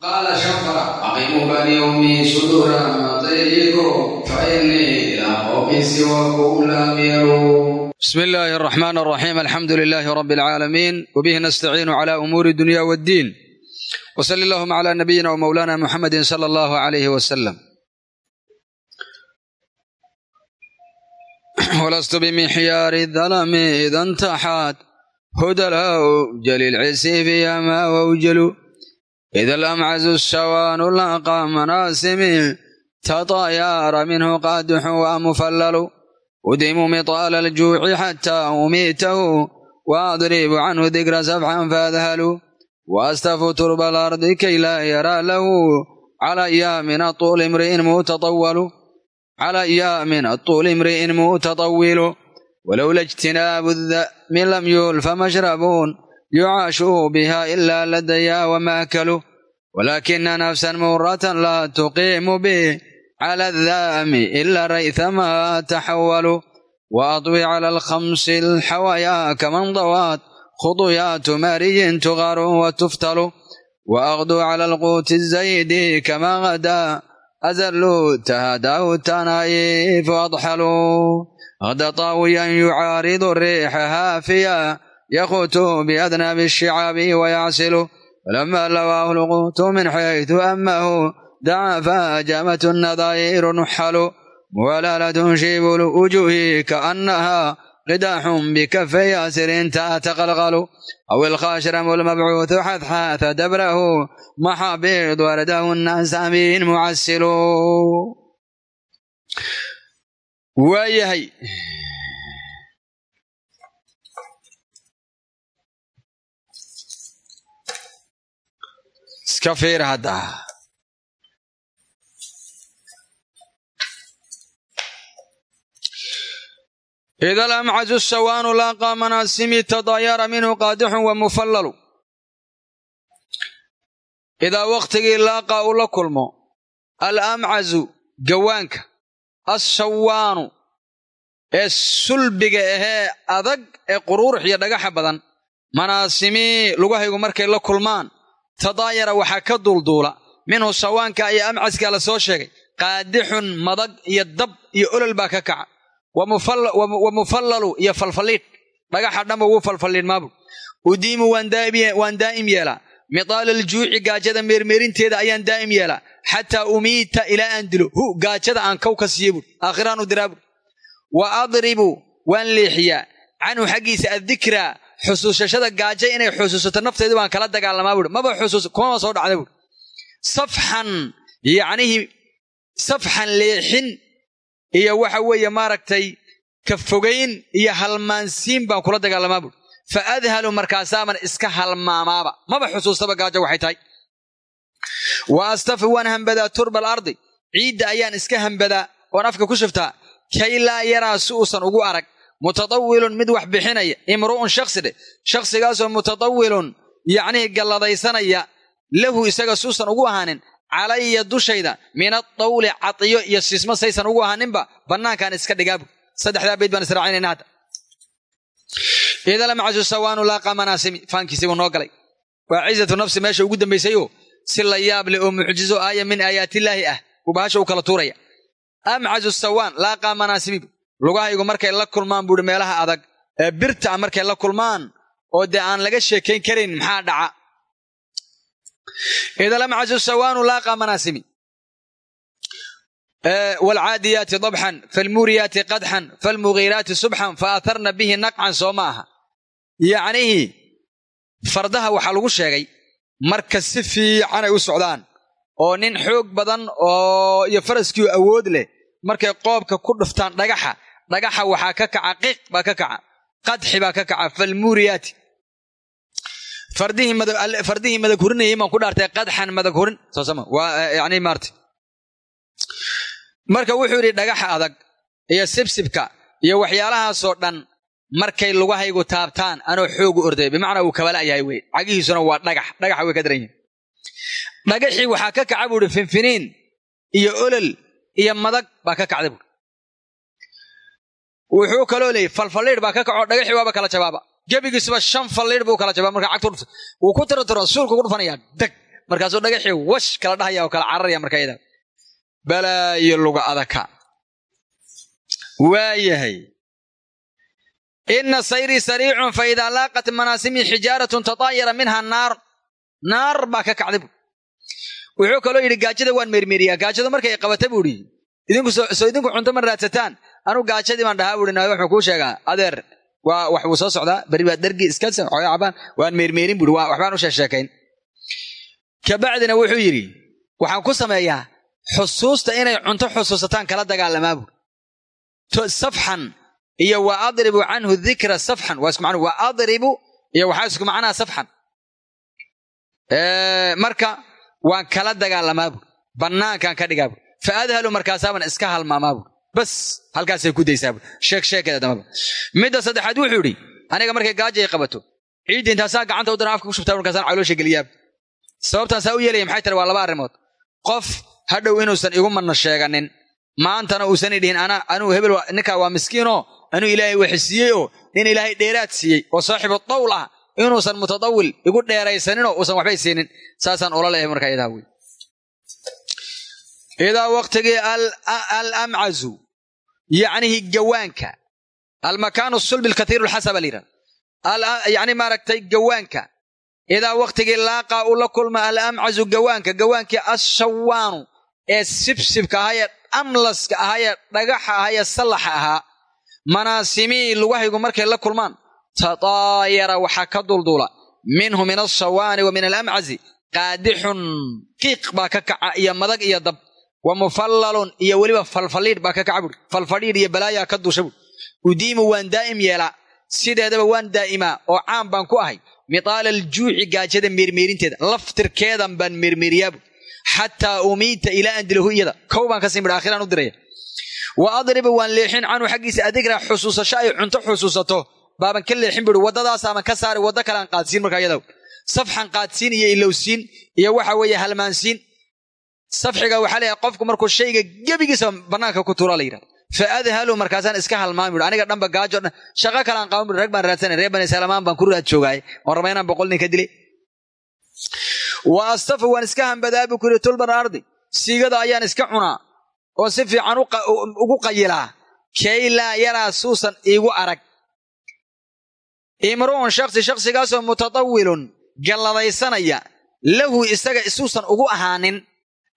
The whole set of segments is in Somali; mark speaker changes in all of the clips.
Speaker 1: qaala shafara aqimu balyawmi suduura matayrikum fainii ilaa qowmin siwakum lam yaruun bismi illaahi araxmaan araxiim alxamdu lilaahi rabbi alcaalamiin wabihi nastaciinu cala umuuri dunya waddiin wsali allahuma cala nabiyina wmowlana muxamedin sala allahu alayhi wasalam walastu bimixyaari dalami ida ntaxaad hudalaw jali lcisiifiyamaa wawjalu id lamcazu shawaanu laqa manaasimi tatayaara minhu qaadixu wa mufallalu udimu mitaala aljuuci xataa umiitahu waadribu canhu dikra sabxan faadhalu waastafu turba alardi kay laa yaraa lahu calaayaamina tuuli imri'in muutaawalu cala yaamina tuuli imri'in muutatawilu walowla ijtinaabu dami lam yuulfa mashrabuun yucaashuu biha ilaa ladaya wamaakalu walaakina nafsan muuratan laa tuqiimu bi cala addaami ilaa raythamaa taxawalu waadwi cala alkhamsi alxawayaa kamandawaad khuduyaatu maariyin tuqaru watuftalu waaqduu cala alquuti zaydi kamaa qadaa azalluu tahadahu tanaa'ifu adxalu qada taawiyan yucaaridu riixa haafiya yaquutuhu biadnaabi shicaabi wayacsilu falamaa lawaahu lquutu min xaytu amahu dacaa fahajaamatu nadaayiru nuxalu muwalaalatun shiibul wujuhi kaannahaa qidaaxun bikafay yaasirin taataqalqalu aw ilkhaashramu lmabcuudu xadxaata dabrahu maxaabid wardahu naasamiin mucasilu waayahay iska fiir hadda ida lamcazu shawaanu laaqa manaasimi tadayara minhu qaadixun wa mufallalu. Idaa wakhtigii laaqaa uu la kulmo alamcazu gawaanka ashawaanu ee sulbiga ahee adag ee quruurux iyo dhagaxa badan manaasimii lugahaygu markay la kulmaan tadaayara waxaa ka duulduula. Minhu sawaanka iyo amcaskaa la soo sheegay. Qaadixun madag iyo dab iyo olol baa ka kaca. Wa mufallalu iyo falfalliidh dhagaxa dhanba wuu falfalliidh maabul udiimu waan daa'im yeelaa. Midaala aljuuci gaajada meermeerinteeda ayaan daa'im yeelaa. Xataa umiita ilaa aan dilo. Hu gaajada aan kow ka siiye u diraa buur wa adribu waan leexiyaa. Canhu xaggiisa addikraa xusuusashada gaajo inay xusuusato nafteedu baan kala dagaalamaa buur maba xusuus kumaba soo dhacda buur safxan yacnihii safxan leexin iyo waxa weeye maaragtay ka fogayn iyo halmaansiin baan kula dagaalamaa buur fa adhalu markaasaaban iska halmaamaaba. Maba xusuustaba gaajo waxay tahay. Wa astafi waan hambadaa turba alardi ciidda ayaan iska hambadaa. Oon afka ku shuftaa kay laa yaraa si uusan ugu arag mutatawilun mid wax bixinaya imru'un shaksi dheh shakhsigaasoo mutatawilun yacnihii galladaysanaya lahu isaga suusan ugu ahaanin calaya dushayda min adawli cadiyo iyo sismo saysan ugu ahaaninba bannaankaan iska dhigaabu saddexdaa bayd baan israacinayna hadda. Idalamacasu sawaanu laaqa manaasimi faankiisii buu noo galay. Waa cizatu nafsi meesha ugu dambaysayoo si la yaab leh oo mucjizo aaya min aayaatillaahi ah buu bahasha u kala tuuraya. Amcazu sawaan laaqaa manaasimibu lugahaygu markay la kulmaan buuhi meelaha adag ee birta a markay la kulmaan oo dee aan laga sheekayn karayn maxaa dhaca? Idalamcazu sawaanu laaqaa manaasimi. Waalcaadiyaati dabxan faalmuuriyaati qadxan faalmugiiraati subxan fa aatharna bihi naqcan soo ma aha. Yacnihii fardaha waxaa lagu sheegay marka si fiicanay u socdaan oo nin xoog badan oo iyo faraskii awood leh markay qoobka ku dhuftaan dhagaxa dhagaxa waxaa ka kaca qiiq baa ka kaca qadxi baa ka kaca falmuuriyaati fardihii madag hurinayay baan ku dhaartay qadxan madag hurin. Maarta marka wuxuu yidhi dhagaxa adag iyo sibsibka iyo waxyaalahaasoo dhan markay lugahaygu taabtaan anoo xoogu orday. Bimacnaa uu kabala yahay wey. Cagihiisuna waa dhagax dhagaxa way ka daran yihiin dhagaxii waxaa ka kaca buuhi finfiniin iyo olol iyo madag baa ka kacda buui wuxuu kaloo leeyay falfalliidh baa ka kaco dhagaxii waaba kala jabaaba gebigiisuba shan falliidh buu kala jabaa marka cagtu wuu ku tiro tiro suulku ku dhufanaya dag markaasuu dhagaxii wash kala dhahaya oo kala cararaya marka iyada balaayo luga adaka. Waayahay ina sayrii sariicun fa idaa laaqat manaasimii xijaaratun tataayara minha naar. Naar baa ka kacday wuxuu kaloo yidhi gaajada waan meermeeriyaa gaajada markay qabata buu idhi idinku soo idinku cunto ma raadsataan anuu gaajadii baan dhahaa buuhi wuxuu kuu sheegaa adeer waa wax soo socdaa beri baa dargi iska xooga cabaan waan meermeerin buuhi waxbaan u sheesheekayn kabacdina wuxuu yidhi waxaan ku sameeyaa xusuusta inay cunto xusuusataan kala dagaalamaa buuri safxan iyo wa adribu canhu dikra safxan waa isku macnuu wa adribu iyo waxaa isku macnaha safxan. Marka waan kala dagaalamaa buuri bannaankaan ka dhigaa buuri fa adhalu markaasaaban iska halmaamaa buuri bas halkaasay ku daysaa buuri sheek sheekeeda damaba midda saddexaad wuxuu yidhi aniga markay gaaja ay qabato. Ciidda intaasaa gacanta u daran afka ku shubtaa markaasaan caloosha geliyaa. Sababtaan saa u yeelaya maxay tare waa laba arrimood. Qof hadhow inuusan igu manna sheeganin. Maantana uusan idhihin anaa anuu hebel ninkaa waa miskiinoo? Anuu ilaahay waxisiiyey oo nin ilaahay dheeraad siiyey oo saaxibu dawl ah. Inuusan mutadawil igu dheeraysaninoo uusan waxbay siinin. Saasaan ula leeyahay markaa idaa wey idaa waqtigii alamcazu yacnihi gawaanka almakaanu sulbi alkathiiru alxasaba layidhahda yacni maaragtay gawaanka idaa waqtigii laaqaa uu la kulma alamcazu gawaanka gawaankii ashawaanu ee sibsibka ahaayee amlaska ahaayee dhagaxa ahaayee sallaxa ahaa manaasimii lugahaygu markay la kulmaan tataayara waxaa ka duldula minhu min alshawaani wa min alamcazi qaadixun qiiq baa ka kaca iyo madag iyo dab wa mufallalun iyo weliba falfaliidh baa ka kaca falfadhiidh iyo balaayaa ka dusha buuri udiimu waan daa'im yeelaa sideedaba waan daa'imaa oo caan baan ku ahay. Mitaala aljuuci gaajada meermeerinteeda laftirkeedan baan meermeeriyaa buuri xataa umiita ilaa aan iyada kow baan ka sii midha akhiraan u diraya wa adribu waan leexin canhu xaggiisa adikra xusuusasho ay cunto xusuusato. Baaban ka leexin buuri waddadaasaaban ka saari waddo kalean qaadsiin markaa iyada safxan qaadsiin iyo ilowsiin iyo waxa weeye halmaansiin safxiga waxaa leeyahay qofku markuu shayga gebigiisa bannaanka ku tuura la yidhahda fa adhalu markaasaan iska halmaami aniga dhanba gaajo shaqo kalaan qaban buuri rag baan raadsanay reer bani salamaan baan ku raad joogaay. Oon raba inaan boqol nin ka dilay wa astafu waan iska hambadaa buu ku tulban ardi siigada ayaan iska cunaa oo si fiican ugu qayilaa. Kay laa yaraa suusan iigu arag. Imru'un shaksi shaksigaasoo mutatawilun galladaysanaya lahu isaga isuusan ugu ahaanin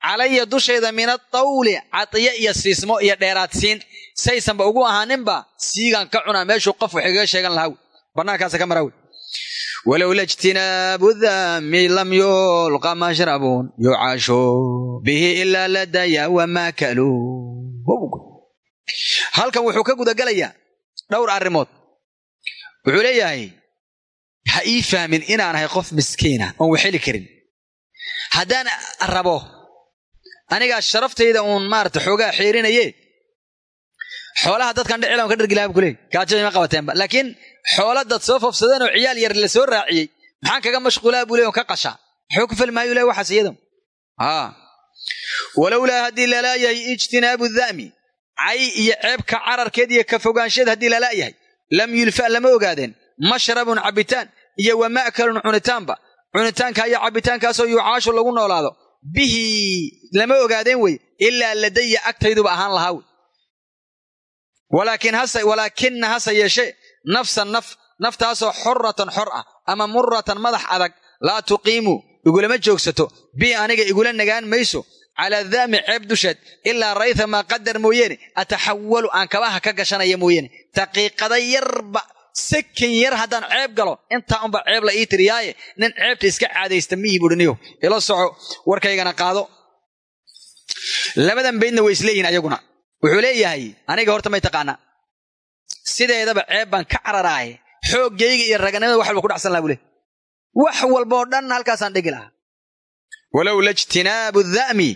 Speaker 1: calaya dushayda min atawli cadiye iyo siismo iyo dheeraadsiin saysanba ugu ahaaninba siigaan ka cunaa meeshuu qof wax igaga sheegan lahaa bannaankaasa ka maraa wey walowla ijtinaabu dami lam yulqa mashrabun yucaashu bihi ilaa ladaya wamaakaluu halkan wuxuu ka gudagelayaa dhowr arrimood wuxuu leeyahay ha ii fahmin inaan ahay qof miskiina oon waxheli karin haddaan rabo anigaa sharaftayda uun maarata xoogaa xeerinaye xoolaha dadkan dhecilan ka dhargi laha bu kuleey gaajada ima qabateenba laakiin xoola dad soo foofsadeen oo ciyaal yar la soo raaciyey maxaan kaga mashquulaa buu ley on ka qashaa? Waxba ku fali maayu leh waxaas iyada walowlaa haddii lalaayahay ijtinaabu da'mi cay iyo ceebka cararkeed iyo ka fogaansheed haddii lalaayahay lam yulfa lama ogaadeen. Mashrabun cabbitaan iyo wa ma'kalun cunitaanba cunitaanka iyo cabbitaankaasoo yucaashu lagu noolaado bihi lama ogaadeen wey ilaa ladaya agtayduba ahaan lahaa wey. Walaakina hase yeeshee nafsan naf naftaasoo xoratan xor ah ama muratan madax adag laa tuqiimu igulama joogsato. Bi aniga igula nagaan mayso. Calaa daami ceeb dusheed ilaa raytha maa qadar mooyeene ataxawalu aan kabaha ka gashanaya mooyeene. Daqiiqada yarba sakin yar haddaan ceeb galo intaa unba ceeb la ii tiriyaaye. Nin ceebta iska caadaysta mihii buudhiniyo ila soco warkaygana qaado. Labadan baydna way isleeyihin ayaguna. Wuxuu leeyahay aniga horta may taqaanaa. Sideedaba ceeb baan ka cararaaye. Xooggayga iyo raganimada wax walba ku dhacsan laha buu le wax walbaoo dhan halkaasaan dhigi lahaa. Walowla ijtinaabu da'mi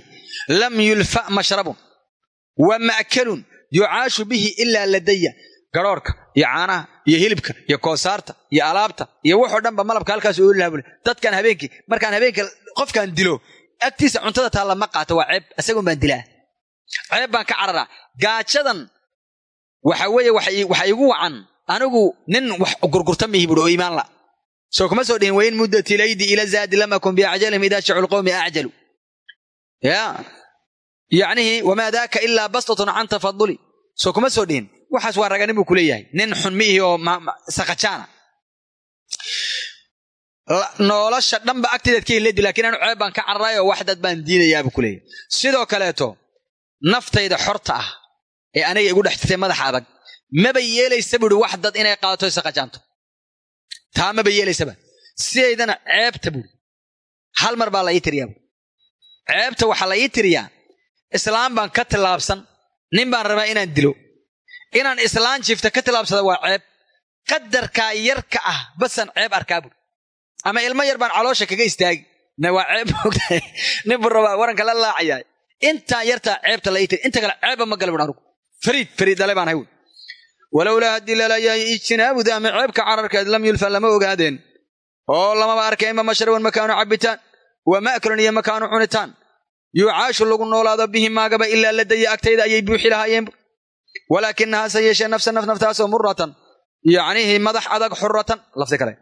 Speaker 1: lam yulfa mashrabun wa ma'kalun yucaashu bihi ilaa ladaya garhoorka iyo caanaha iyo hilibka iyo koosaarta iyo alaabta iyo waxoo dhanba malabka halkaas ooli laha bule dadkan habeenkii markaan habeenka qofkaan dilo agtiisa cuntada taalla ma qaato waa ceeb isagun baan dilaa. Ceeb baan ka cararaa. Gaajadan waxa weeye waxa igu wacan. Anigu nin wax gurgurta mihi buui oo iimaan la. Soo kuma soo dhihin wain muddat ilaydi ila zaadi lam akun biacjalihim idaa shacu lqowmi acjalu ya. Yacnihii wamaa daaka ilaa bastatun can tafaduli. Soo kuma soo dhihin waxaas waa raganin buu kuleeyahay nin xun mi ihi oo sakajaana nolosha dhanba agteedaad ka heledi laakiin anu ceeb baan ka cararaay oo wax dad baan diidayaabuu ku leeyahay. Sidoo kaleeto naftayda xorta ah ee aniga igu dhex jirtay madaxa adag maba yeelaysa buuhi wax dad inay qaadato sakajaanto taa maba yeelaysaba sidaydana ceebta buuri hal mar baa la ii tiriyaa buui ceebta waxaa la ii tiriyaa islaam baan ka tillaabsan nin baan rabaa inaan dilo inaan islaan jifta ka tillaabsada waa ceeb. Qadarkaa yarka ah basan ceeb arkaa buuri ama ilmo yar baan caloosha kaga istaagi. Waa ceeb nin waranka la laacayaa. Intaan yartaa ceebta la ii tiri inta kale ceebba ma gala anugu fariid fariid dale baan hay walowlaa haddii lalayahay ijtinaabuda ama ceebka cararkeed lam yulfan lama ogaadeen. Oo lamaba arkaynba mashraban makaanu cabbitaan wa ma'kulun iyo makaanu cunitaan. Yuucaashu lagu noolaado bihi maagaba ilaa ladaya agtayda ayay buuxi lahaayeen walaakinahaase yeeshee nafsa naf naftaasoo muratan yacnihii madax adag xuratan lafdi kale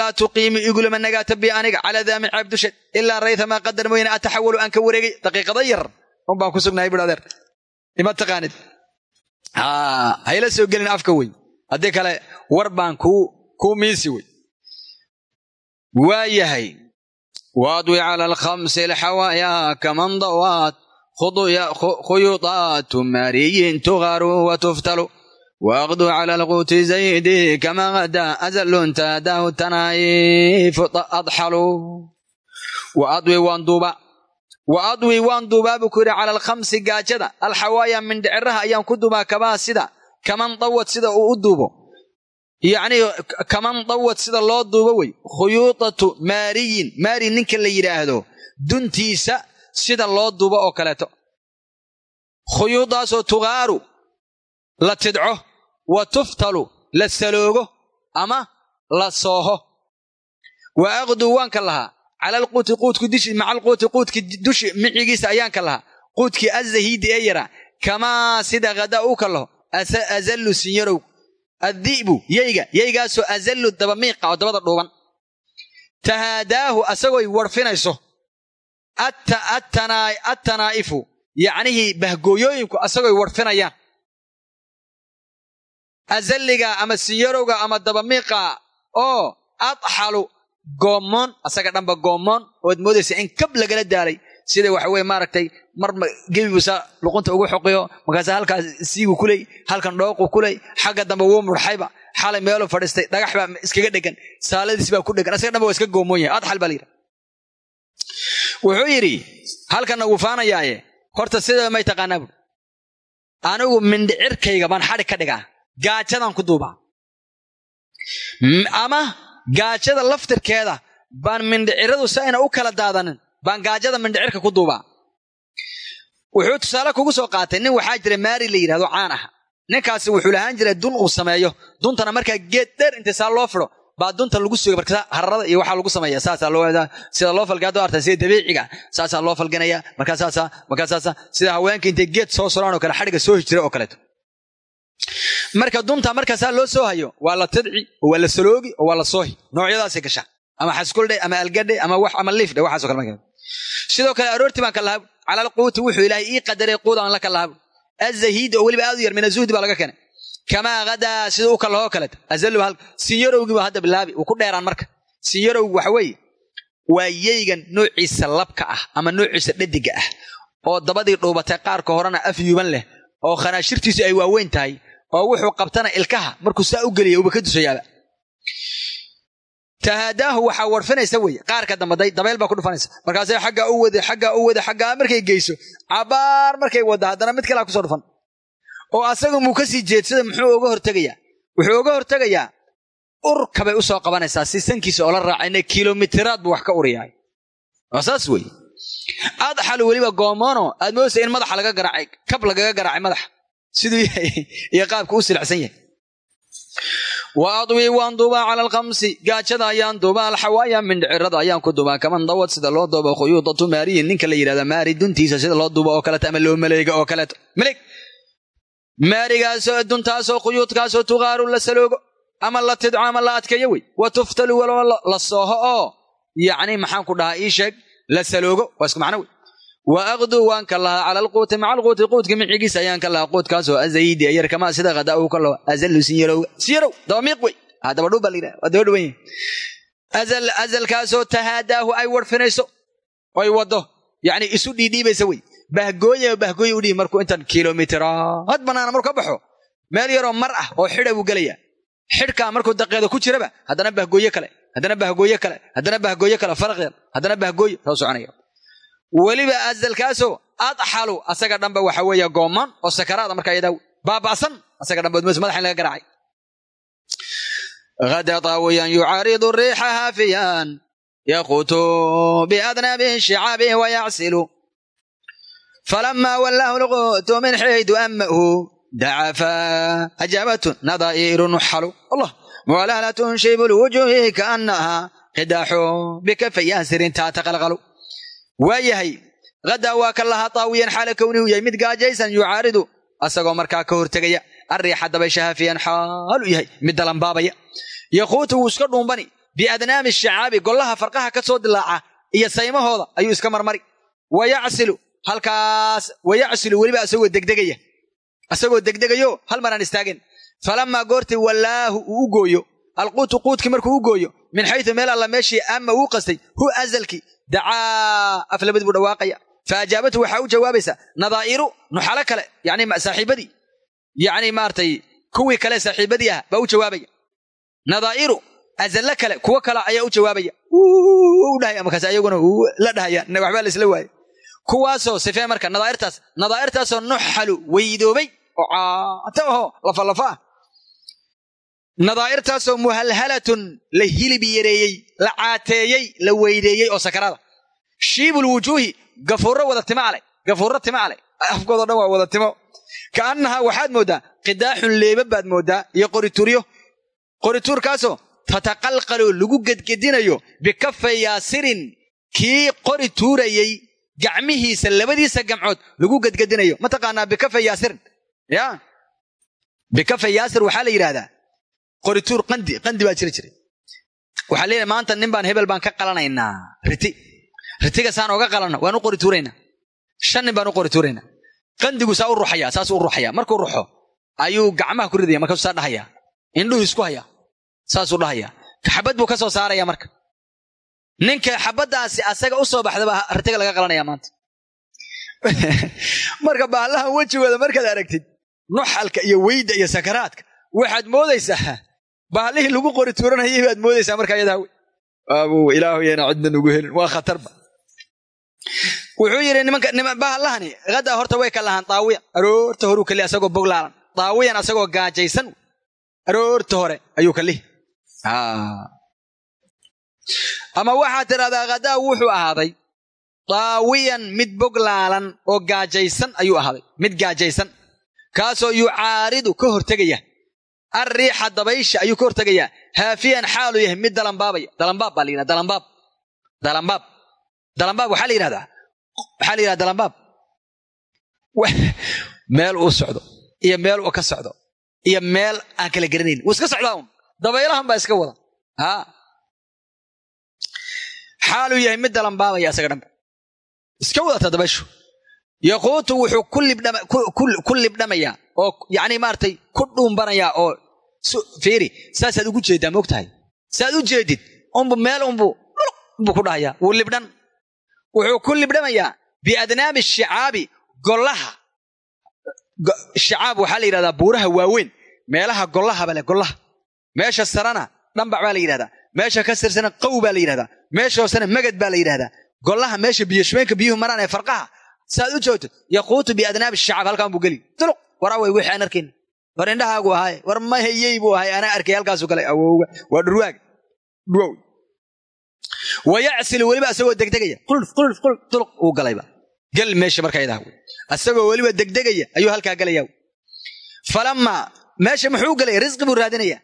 Speaker 1: laa tuqiimi igulama nagaata bi aniga calaa daami ceeb dusheed ilaa raythamaa qadar mooyane ataxawalu aan ka wareegay daqiiqada yar un ku sugnahay bur adeer ima taqaanid hayla soo gelin afka wey haddii kale war baan kuu miisi wey waa waadwi cala alkhamsi alxawaayaa kaman dawaat khuyuudaatu maariyin tugaru wa tuftalu waaqdu cala alquuti zaydi kama gada azalun taadaahu tanaayifu adxalu waadwi waan duuba wa adwi waan duubaa buu ku yidhi cala alkhamsi gaajada alxawaaya mindhiciraha ayaan ku duubaa kabaa sida kaman dawad sida uu u duubo yacnii kaman dawad sida loo duubo wey khuyuudatu maariyin maari ninka la yidhaahdo duntiisa sida loo duubo oo kaleeto. Khuyuudaasoo tugaaru la tidco wa tuftalu la saloogo ama la sooho. Wa aqduu waanka lahaa. Cala alquuti quudki dushi maca alquuti quudki dushi micigiisa ayaan ka lahaa. Quudkii azahiidi ee yaraa kamaa sida hadaa uu ka laho azallu sinyarow. Addi'bu yeyga yeygaasoo azallu dabamiiqa oo dabada dhuuban. Tahaadaahu asagooy warfinayso attanaa'ifu. Yacnihii bahgooyooyinku asagooy warfinayaan. Azalliga ama sinyarowga ama dabamiiqa oo adxalu goomoon asaga dhanba goomoon ood moodaysa in kab lagala daalay. Sida waxa weye maaragtay mar gebibusa luqunta ugu xoqiyo markaasa halkaas siigu kuley halkan dhooqu kuley xagga dambe wuu murxayba xalay meelu fadhiistay dhagax baa iskaga dhegan saaladiis baa ku dhegan asaga dhanba waa iska goomoon yahay adxal baa la yidhi wuxuu yidhi halkanna wuu faanayaaye. Horta sidaba may taqaanaa buuri anigu mindhicirkayga baan xadhi ka dhigaa. Gaajadaan ku duubaa. Ama gaajada laftirkeeda baan mindhiciradu si ayna u kala daadanin baan gaajada mindhicirka ku duubaa. Wuxuu tusaale kugu soo qaatay nin waxaa jira maari la yidhahdo caan ah ninkaasi wuxuu lahaan jiray dun uu sameeyo. Duntana markaa geed dheer intay saa loo fido baa dunta lagu suga marka hararada iyo waxaa lagu sameeya. Saasaa loo sida loo falgaa doo arta sida dabiiciga saasaa loo falganaya. Markaa saasa markaa saasa sida haweenka intay geed soo solaan oo kale xadhiga soo hijira oo kaleeto. Marka dunta markaasaa loo soo hayo waa la tidci oo waa la saloogi oo waa la soohi. Noocyadaasay gashaa ama xaskuldhe ama algadhe ama wax ama liifdhe waxaaso kale sidoo kale aroortii baan ka lahaa cala alquuti wuxuu ilaahay ii qadaray quud aan la ka lahaa azahiidi oo weliba aad u yar min azuhdi baa laga keenay kamaa hadaa sida u kalahoo kaleeto azalu sinyarowgii hadda bilaabi uu ku dheeraan marka sinyarowgi waxa weeye waa yeygan noociisa labka ah ama noociisa dhadiga ah oo dabadii dhuubatay qaarka horena af yuuban leh oo khanaashirtiisu ay waaweyn tahay oo wuxuu qabtana ilkaha markuu saa u geliya uba ka dusayaaba tahaadaahu waxaa warfinaysa weye qaarka dambe dabayl baa ku dhufanaysa markaasay xaggaa u wade xaggaa u wade xaggaa markay geyso cabaar markay wadda haddana mid kalea ku soo dhufan oo asaga muu ka sii jeedsada muxuu uga hortegayaa? Wuxuu uga hortegayaa urka bay u soo qabanaysaa si sankiisa oo la raacayna kilomitiraad buu wax ka uriyahay waa saas weye adxalu weliba goomoono aad moodaysa in madaxa laga garaacay kab lagaga garaacay madaxa siduu iyo qaabka u silacsan yahay. Wa waan duubaa cala alkhamsi gaajada ayaan duubaa alxawaaya mindhicirada ayaan ku duubaa kaman dawad sida loo duubo khuyuudatu maariyin ninka la yidhahda maari duntiisa sida loo duubo oo kaleeto ama loo maleega oo kaleeto. Maleeg maarigaasoo duntaasoo khuyuudkaasoo tuqaaru la saloogo ama la tidco ama la adkeeyo wey wa tuftalu waloba la sooho oo yacni maxaan ku dhahaa ii sheeg la saloogo waa isku macno wey wa aqduu waan ka lahaa cala alquuti maca alquuti quudka micigiisa ayaan ka lahaa quudkaasoo azayidi ayar kamaa sida qadaa uu ka laho azalu sinyarow sinyarow dabamiiq wey dabadhuu baa la yidhaha waa daba dhawan yahay azal azalkaasoo tahaadaahu ay warfinayso oy waddo yacni isu dhiidhiibaysa wey bahgooye bahgooye u dhihi markuu intan kilomitiraad banaana markuu ka baxo meel yaroo mar ah oo xidha buu gelaya xidhkaa markuu daqeeda ku jiraba haddana bahgooye kale haddana bahgooye kale haddana bahgooye kale faraqeed haddana bahgooye soo soconaya weliba azalkaasoo adxalu asaga dhanba waxa weeye goomaan oo sakaraada markaa yadaa baaba'san asaga dhanba odmayso madaxa in laga garaacay غدا طاويا يعارض الريح هافيا يقوت بأذنب شعابه ويعسل falamaa wallaahu laqooto min xaydu amahu dacafaa ajaabatun nadaa'iru nuxalu allah walaalatun shaybu lwujuhi kaannahaa qidaaxu bikafayaan sirintaa taqalqalu waa yahay hadaa waa ka lahaa taawiyan xaala kownihu yahay mid gaajaysan yucaaridu asagoo markaa ka hortegaya arriixa dabashahaafiyan xaalu yahay mid dalambaabaya yaquutu wuu iska dhuumbani biadnaami shicaabi gollaha farqaha ka soo dilaaca iyo saymahooda ayuu halkaas wayacsilu weliba asagoo degdegaya asagoo degdegayo hal maraan istaagin falamaa goortii wallaahu uu u gooyo alquutu quudkii markuu u gooyo min xaytu meel alla meeshii ama uu qastay hu azalki dacaa aflabad buu dhawaaqaya fa waxaa u jawaabaysa nadaa'iru nuxalo kale yani saaxiibadii yani maaragtay kuwii kale saaxiibadii ah baa u jawaabaya nadaa'iru azallo kale kuwo kale ayaa u jawaabaya u dhahaya markaas ayaguna la dhahaya waxbaa la isla waaye kuwaasoo sifee marka nadaa'irtaas nadaa'irtaasoo nuxalu weydoobay oo caata ahoo lafalafa ah. Nadaa'irtaasoo muhalhalatun la hilib yareeyey la caateeyey la weydeeyey oo sakaraada shiibul wujuuhi gafuurro wada timo ale gafuurro timo ale afkoodo dhan waa wada timo. Ka'annahaa waxaad mooddaa qidaaxun leeba baad mooddaa iyo qorituryo. Qorituurkaasoo tataqalqalu lagu gedgedinayo bikafay yaasirin kii qori tuurayey gacmihiisa labadiisa gamcood lagu gedgedinayo mataqaanaa bikafay yaasirin ya? Bikafay yaasir waxaa la yidhahdaa qorituur qandi qandi baa jiri jiray waxaa leeyahay maanta nin baan hebel baan ka qalanaynaa. Riti. Ritiga saan oga qalanno waan u qori shan nin baan u qori qandigu saa u ruxaya saasuu u ruxaya markuu ruxo ayuu gacmaha ku ridaya markaasuu saa dhahaya indhuhu isku haya saasuu dhahaya xabad buu ka soo saaraya marka ninka xabaddaasi asaga u soo baxda baa ritiga laga qalanaya maanta. Marka baallahan wejigooda markaad aragtid nuxalka iyo weyda iyo sakaraadka waxaad moodaysaa. Baallihii lagu qori tuuranayay baad moodaysaa marka ayadaa aabuu ilaahu yana cidna nugu helin. Waa khatarba wuxuu yidhi nimanka baallahani hadaa horta way ka lahaan daawiyan aroorta horuu kali asagoo boglaalan daawiyan asagoo gaajaysan. Aroorta hore ayuu kalihi ama waxaad tidhahdaa hadaa wuxuu ahaaday daawiyan mid boglaalan oo gaajaysan ayuu ahaaday mid gaajaysan. Kaasoo yucaaridu ka hortegaya alriixa dabaysha ayuu ka hortegayaa. Haafiyan xaaluu yahay mid dalambaabaya dalambaab baa la yidhahda dalambaab dalambaab dalambaab waxaa la yidhahdaa. Waxaa la yidhahda dalambaab meel uu socdo iyo meel uu ka socdo iyo meel aan kala garanayn. Wuu iska socdaa un dabaylahan baa iska wada. Haa xaaluu yahay mid dalambaabaya isaga dhanba iska wadata dabayshu yaquutu wuxuu ku libdhamayaa oo yacni maaragtay ku dhuumbanayaa oo fiiri saasaad ugu jeeddaa moog tahay saaad u jeedid unbu meel unbu unbuu ku dhahayaa wuu libdhan wuxuu ku libdhamayaa biadnaabi shicaabi gollaha shicaab waxaa la yidhahdaa buuraha waaweyn meelaha gollaha bale gollaha meesha sarana dhambac baa la yidhahdaa meesha ka sirsana qow baa la yidhahdaa meesha hoosena magad baa la yidhahdaa gollaha meesha biyashubeenka biyuhu maraan ee farqaha saaad u joogto yaquutu biadnaabi shicaab halkaan buu geli. Duluq waraway wixii aan arkayna war indhahaagu ahaaye war ma hayey buu ahay anaa arkay halkaasu galay. Awowga waa dhurwaag. Dhurwow wayacsilu weliba asagoo degdegaya. Qulf qulf qulf duluq uu galayba gal meesha markaydaa asagoo weliba degdegaya ayuu halkaa galaya falamaa meesha muxuu gelaya risqi buu raadinaya.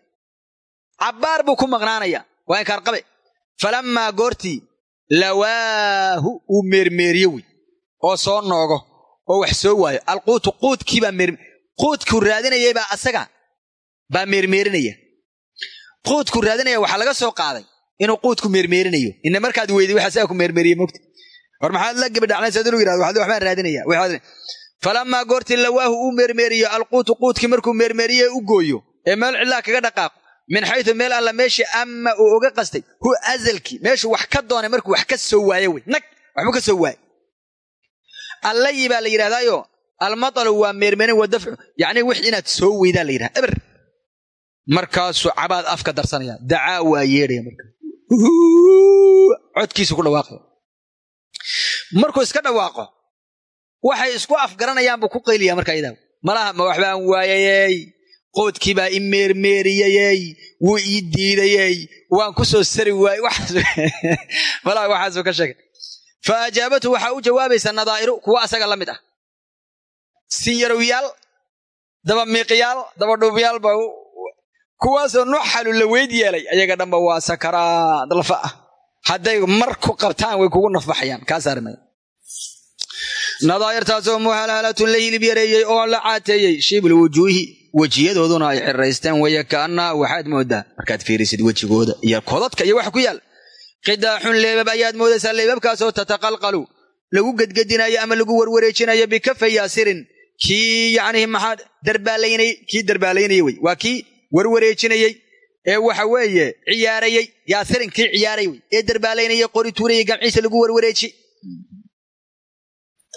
Speaker 1: Cabbaar buu ku maqnaanaya waa inkaarqabe falamaa goortii lawaahu uu meermeeriye wey oo soo noogo oo wax soo waayo. Alquutu quudkiibaa quudkuu raadinayaybaa asaga baa meermeerinaya quudku raadinaya waxaa laga soo qaaday inuu quudku meermeerinayo. Ina markaad weyday waxa sidaa ku meermeeriye mogta war maxaad la gabadhacnaysa inuu yiraahdo waxbaan raadinaya falamaa goortii lawaahu uu meermeeriyo alquutu quudkii markuu meermeeriye u gooyo ee meel cidlaa kaga dhaqaaqo min xayu meel alla meeshii ama uu uga qastay hu azalkii. Meeshuu wax ka doonay markuu wax ka soo waaye wey. Nag waxbuu ka soo waaye allayi baa la yidhahdaayo almatalu waa meermeerin wa dafcu. Yacnii wix inaad soo weydaa la yidhahda. Eber. Markaasuu cabaad afka darsanaya. Dacaa waa yeedhaya marka. Codkiisu ku dhawaaqaya markuu iska dhawaaqo waxay isku afgaranayaan buu ku qayliyaa markaa idaa malaha ma waxbaan waayayey qoodkii baa i meermeeriyayey wuu ii diidayey waan ku soo sari waayey malaha waxaasuu ajaabatu waxaa u jawaabaysa nadaa'iru kuwa asaga la mid ah. Sinyarowiyaal dabamiiqyaal dabadhuubyaal ba kuwaasoo nuxalu la weyd yeelay ayaga dhanba waa sakaraad lafa ah. Hadday mar ku qabtaan way kugu nafbaxayaan kaasaarmaya nadaa'irtaasoo muhalhalatun la hilib yareeyey oo la caateeyey shibl wujuuhi wejiyadooduna ay xiraysteen waya kaannaha waxaad moodaa. Markaad fiirisid wejigooda iyo kodadka iyo waxa ku yaal. Qidaaxun leebab ayaad moodaysaa leebabkaasoo tataqalqalu. Lagu gedgedinayo ama lagu warwareejinayo bikafa yaasirin. Kii yacnihi maxaa darbaalaynay kii darbaalaynayey wey. Waa kii warwareejinayey ee waxa weeye ciyaarayey yaasirin kii ciyaaray wey. Ee darbaalaynayey qori tuurayey gamciisa lagu warwareeji